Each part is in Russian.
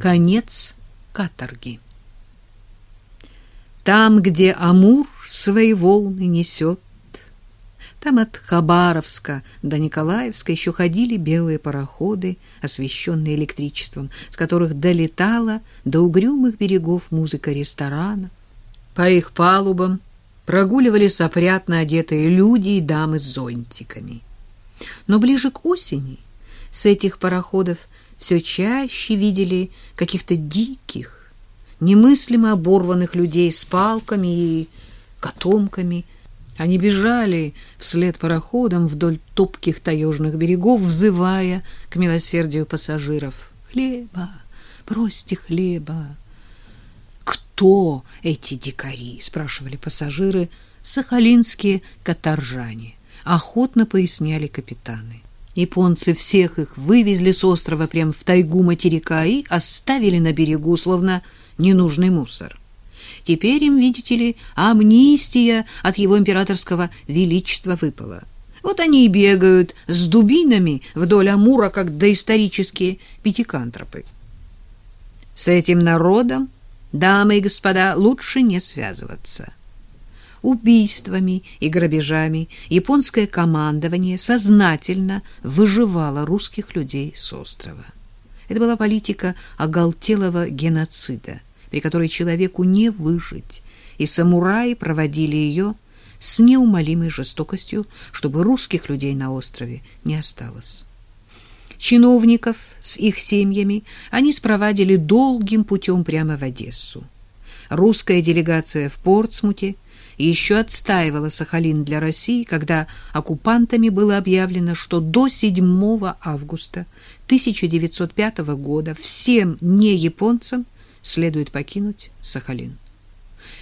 Конец каторги. Там, где Амур свои волны несет, там от Хабаровска до Николаевска еще ходили белые пароходы, освещенные электричеством, с которых долетала до угрюмых берегов музыка ресторана. По их палубам прогуливались опрятно одетые люди и дамы с зонтиками. Но ближе к осени с этих пароходов все чаще видели каких-то диких, немыслимо оборванных людей с палками и котомками. Они бежали вслед пароходам вдоль топких таежных берегов, взывая к милосердию пассажиров. «Хлеба! Бросьте хлеба!» «Кто эти дикари?» — спрашивали пассажиры, сахалинские каторжане. Охотно поясняли капитаны. Японцы всех их вывезли с острова прямо в тайгу материка и оставили на берегу, словно ненужный мусор. Теперь им, видите ли, амнистия от его императорского величества выпала. Вот они и бегают с дубинами вдоль Амура, как доисторические пятикантропы. С этим народом, дамы и господа, лучше не связываться убийствами и грабежами японское командование сознательно выживало русских людей с острова. Это была политика оголтелого геноцида, при которой человеку не выжить, и самураи проводили ее с неумолимой жестокостью, чтобы русских людей на острове не осталось. Чиновников с их семьями они спровадили долгим путем прямо в Одессу. Русская делегация в Портсмуте – и еще отстаивала Сахалин для России, когда оккупантами было объявлено, что до 7 августа 1905 года всем не японцам следует покинуть Сахалин.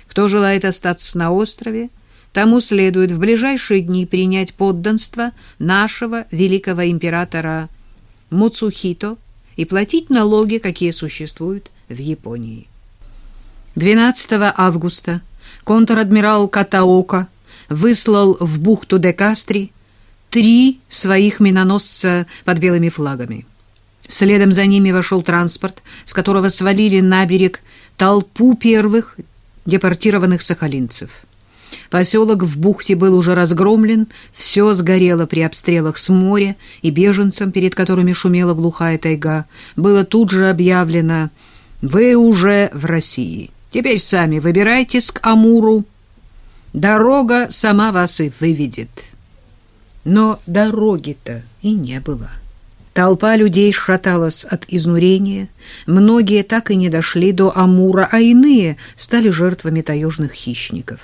Кто желает остаться на острове, тому следует в ближайшие дни принять подданство нашего великого императора Муцухито и платить налоги, какие существуют в Японии. 12 августа контр-адмирал Катаока выслал в бухту де Кастри три своих миноносца под белыми флагами. Следом за ними вошел транспорт, с которого свалили на берег толпу первых депортированных сахалинцев. Поселок в бухте был уже разгромлен, все сгорело при обстрелах с моря, и беженцам, перед которыми шумела глухая тайга, было тут же объявлено «Вы уже в России». Теперь сами выбирайтесь к Амуру. Дорога сама вас и выведет. Но дороги-то и не было. Толпа людей шаталась от изнурения, многие так и не дошли до Амура, а иные стали жертвами таежных хищников.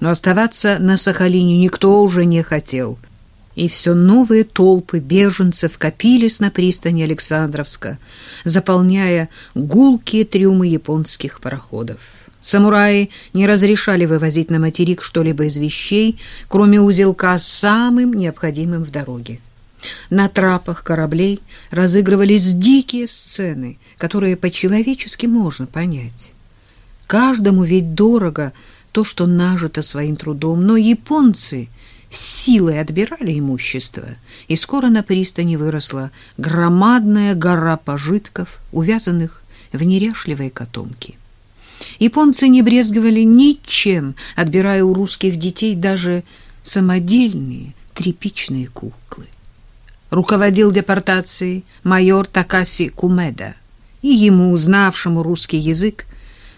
Но оставаться на Сахалине никто уже не хотел — и все новые толпы беженцев копились на пристани Александровска, заполняя гулкие трюмы японских пароходов. Самураи не разрешали вывозить на материк что-либо из вещей, кроме узелка с самым необходимым в дороге. На трапах кораблей разыгрывались дикие сцены, которые по-человечески можно понять. Каждому ведь дорого то, что нажито своим трудом, но японцы — силой отбирали имущество, и скоро на пристани выросла громадная гора пожитков, увязанных в неряшливые котомки. Японцы не брезговали ничем, отбирая у русских детей даже самодельные тряпичные куклы. Руководил депортацией майор Такаси Кумеда, и ему, узнавшему русский язык,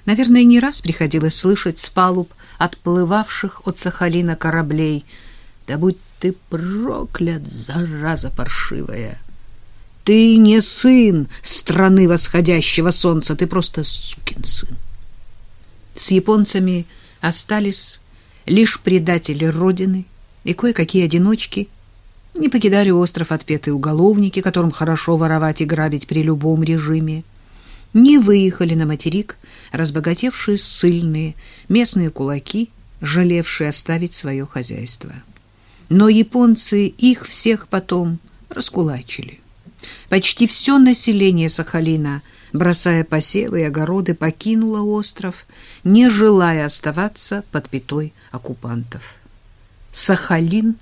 наверное, не раз приходилось слышать с палуб отплывавших от Сахалина кораблей – да будь ты проклят, зараза паршивая! Ты не сын страны восходящего солнца, ты просто сукин сын. С японцами остались лишь предатели Родины и кое-какие одиночки. Не покидали остров отпетые уголовники, которым хорошо воровать и грабить при любом режиме. Не выехали на материк разбогатевшие ссыльные местные кулаки, жалевшие оставить свое хозяйство но японцы их всех потом раскулачили. Почти все население Сахалина, бросая посевы и огороды, покинуло остров, не желая оставаться под пятой оккупантов. Сахалин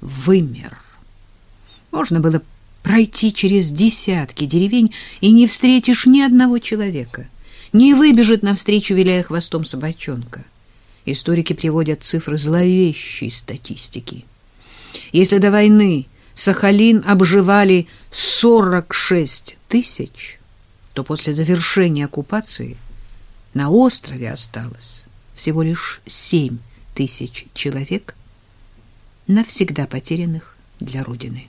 вымер. Можно было пройти через десятки деревень и не встретишь ни одного человека, не выбежит навстречу, виляя хвостом собачонка. Историки приводят цифры зловещей статистики. Если до войны Сахалин обживали 46 тысяч, то после завершения оккупации на острове осталось всего лишь 7 тысяч человек, навсегда потерянных для Родины.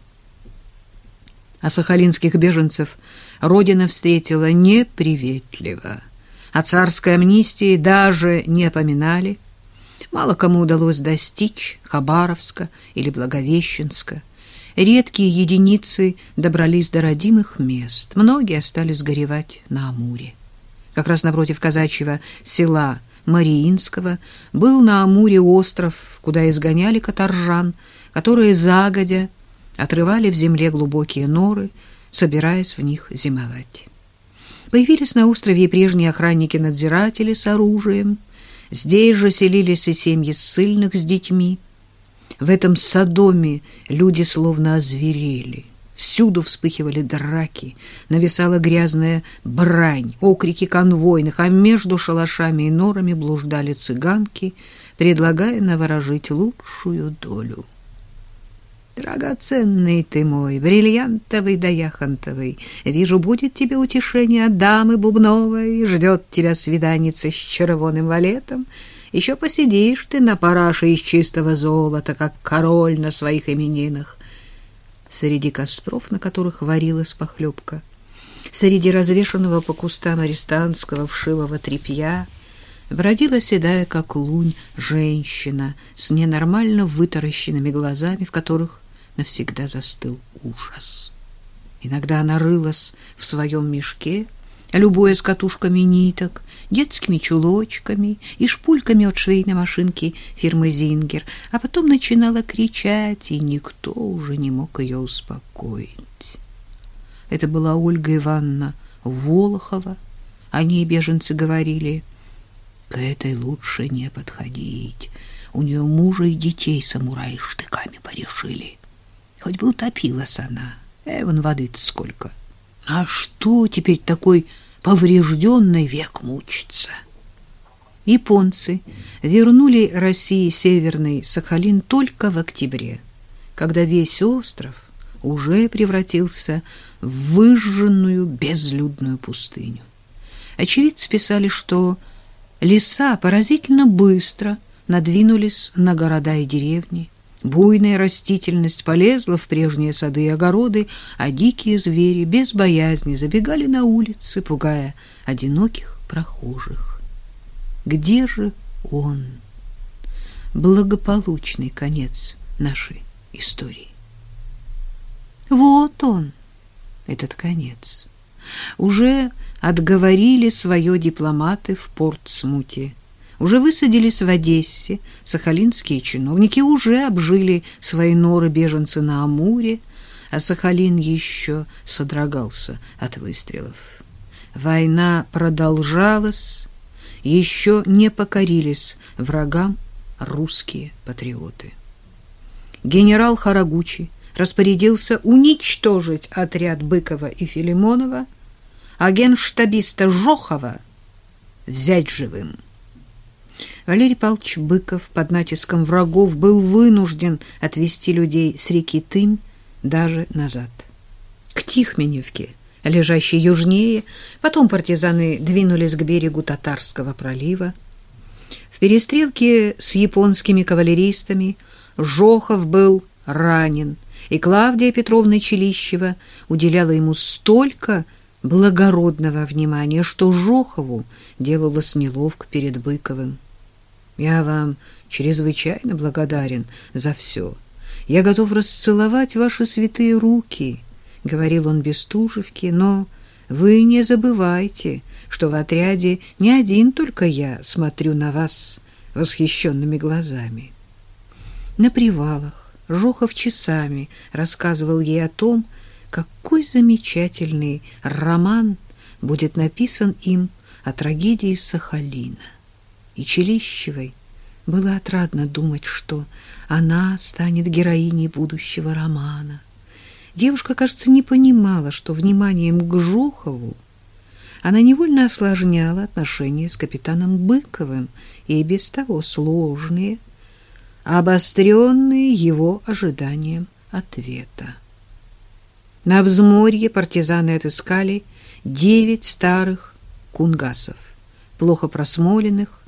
А сахалинских беженцев Родина встретила неприветливо. О царской амнистии даже не опоминали. Мало кому удалось достичь Хабаровска или Благовещенска. Редкие единицы добрались до родимых мест. Многие остались горевать на Амуре. Как раз напротив казачьего села Мариинского был на Амуре остров, куда изгоняли каторжан, которые загодя отрывали в земле глубокие норы, собираясь в них зимовать. Появились на острове и прежние охранники-надзиратели с оружием. Здесь же селились и семьи ссыльных с детьми. В этом Содоме люди словно озверели. Всюду вспыхивали драки, нависала грязная брань, окрики конвойных, а между шалашами и норами блуждали цыганки, предлагая наворожить лучшую долю. Драгоценный ты мой, бриллиантовый да яхонтовый, вижу, будет тебе утешение от дамы Бубновой, ждет тебя свиданица с червоным валетом, еще посидишь ты на параше из чистого золота, как король на своих именинах. Среди костров, на которых варилась похлебка, среди развешанного по кустам арестантского вшивого тряпья, бродила седая, как лунь, женщина с ненормально вытаращенными глазами, в которых навсегда застыл ужас. Иногда она рылась в своем мешке, любуясь катушками ниток, детскими чулочками и шпульками от швейной машинки фирмы «Зингер», а потом начинала кричать, и никто уже не мог ее успокоить. Это была Ольга Ивановна Волохова. О ней беженцы говорили, к этой лучше не подходить. У нее мужа и детей самураи штыками порешили. Хоть бы утопилась она. Эван воды-то сколько. А что теперь такой поврежденный век мучиться. Японцы вернули России Северный Сахалин только в октябре, когда весь остров уже превратился в выжженную безлюдную пустыню. Очевидцы писали, что леса поразительно быстро надвинулись на города и деревни, Буйная растительность полезла в прежние сады и огороды, а дикие звери без боязни забегали на улицы, пугая одиноких прохожих. Где же он? Благополучный конец нашей истории. Вот он, этот конец. Уже отговорили свое дипломаты в Портсмуте. Уже высадились в Одессе, сахалинские чиновники уже обжили свои норы беженцы на Амуре, а Сахалин еще содрогался от выстрелов. Война продолжалась, еще не покорились врагам русские патриоты. Генерал Харагучи распорядился уничтожить отряд Быкова и Филимонова, а генштабиста Жохова взять живым. Валерий Павлович Быков под натиском врагов был вынужден отвести людей с реки Тым даже назад. К Тихменевке, лежащей южнее, потом партизаны двинулись к берегу Татарского пролива. В перестрелке с японскими кавалеристами Жохов был ранен, и Клавдия Петровна Челищева уделяла ему столько благородного внимания, что Жохову делалось неловко перед Быковым. Я вам чрезвычайно благодарен за все. Я готов расцеловать ваши святые руки, — говорил он Бестужевке, — но вы не забывайте, что в отряде не один только я смотрю на вас восхищенными глазами. На привалах Жохов часами рассказывал ей о том, какой замечательный роман будет написан им о трагедии Сахалина и Челищевой было отрадно думать, что она станет героиней будущего романа. Девушка, кажется, не понимала, что вниманием к Жохову она невольно осложняла отношения с капитаном Быковым и без того сложные, обостренные его ожиданием ответа. На взморье партизаны отыскали девять старых кунгасов, плохо просмоленных,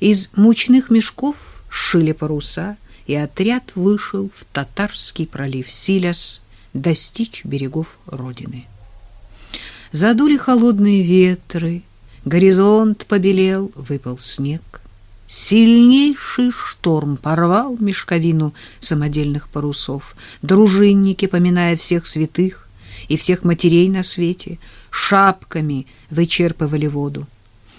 из мучных мешков сшили паруса, и отряд вышел в Татарский пролив Силяс достичь берегов Родины. Задули холодные ветры, горизонт побелел, выпал снег. Сильнейший шторм порвал мешковину самодельных парусов. Дружинники, поминая всех святых и всех матерей на свете, шапками вычерпывали воду.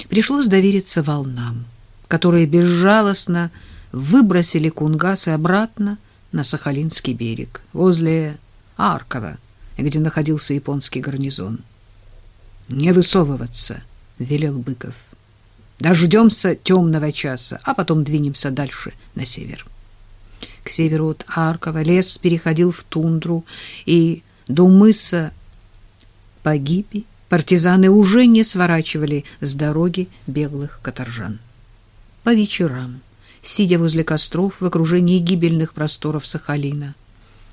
Пришлось довериться волнам, которые безжалостно выбросили кунгасы обратно на Сахалинский берег, возле Аркова, где находился японский гарнизон. «Не высовываться», — велел Быков. «Дождемся темного часа, а потом двинемся дальше, на север». К северу от Аркова лес переходил в тундру, и до мыса Погиби партизаны уже не сворачивали с дороги беглых каторжан. По вечерам сидя возле костров в окружении гибельных просторов Сахалина.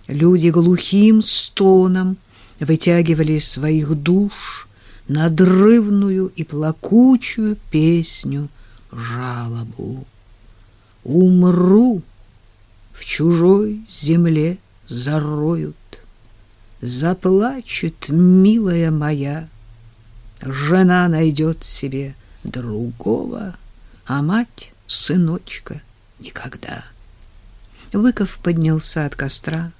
Люди глухим стоном вытягивали из своих душ надрывную и плакучую песню жалобу. Умру, в чужой земле зароют, Заплачет, милая моя, Жена найдет себе другого, А мать сыночка, никогда. Выков поднялся от костра,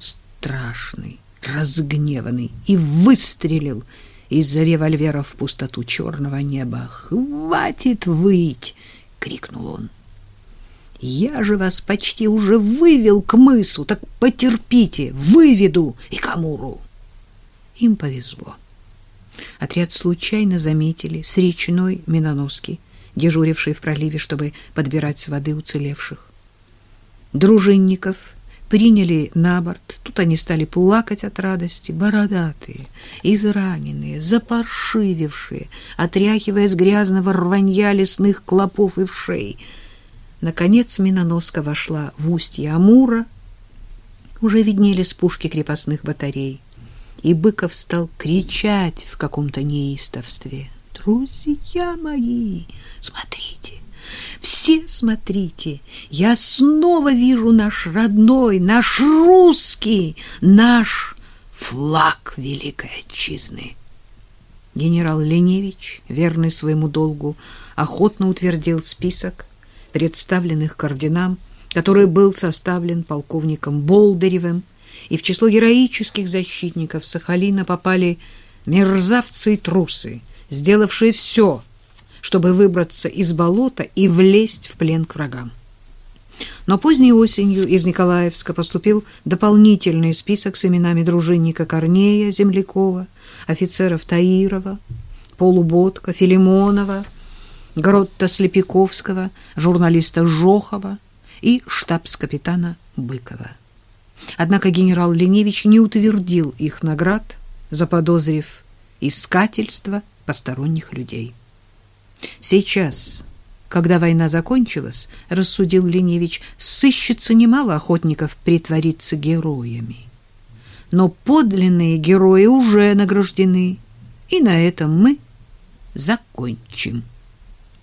страшный, разгневанный, и выстрелил из-за револьвера в пустоту черного неба. «Хватит выть!» — крикнул он. «Я же вас почти уже вывел к мысу, так потерпите, выведу и Камуру!» Им повезло. Отряд случайно заметили с речной Миноноски — дежуривший в проливе, чтобы подбирать с воды уцелевших. Дружинников приняли на борт. Тут они стали плакать от радости, бородатые, израненные, запаршивившие, отряхивая с грязного рванья лесных клопов и вшей. Наконец миноноска вошла в устье Амура. Уже виднелись пушки крепостных батарей, и Быков стал кричать в каком-то неистовстве — Друзья мои, смотрите, все смотрите, я снова вижу наш родной, наш русский, наш флаг Великой Отчизны. Генерал Леневич, верный своему долгу, охотно утвердил список представленных к орденам, который был составлен полковником Болдыревым, и в число героических защитников Сахалина попали мерзавцы и трусы, сделавшие все, чтобы выбраться из болота и влезть в плен к врагам. Но поздней осенью из Николаевска поступил дополнительный список с именами дружинника Корнея Землякова, офицеров Таирова, Полуботка, Филимонова, Гротта Слепиковского, журналиста Жохова и штабс-капитана Быкова. Однако генерал Леневич не утвердил их наград, заподозрив искательство посторонних людей. Сейчас, когда война закончилась, рассудил Леневич, сыщется немало охотников притвориться героями. Но подлинные герои уже награждены, и на этом мы закончим.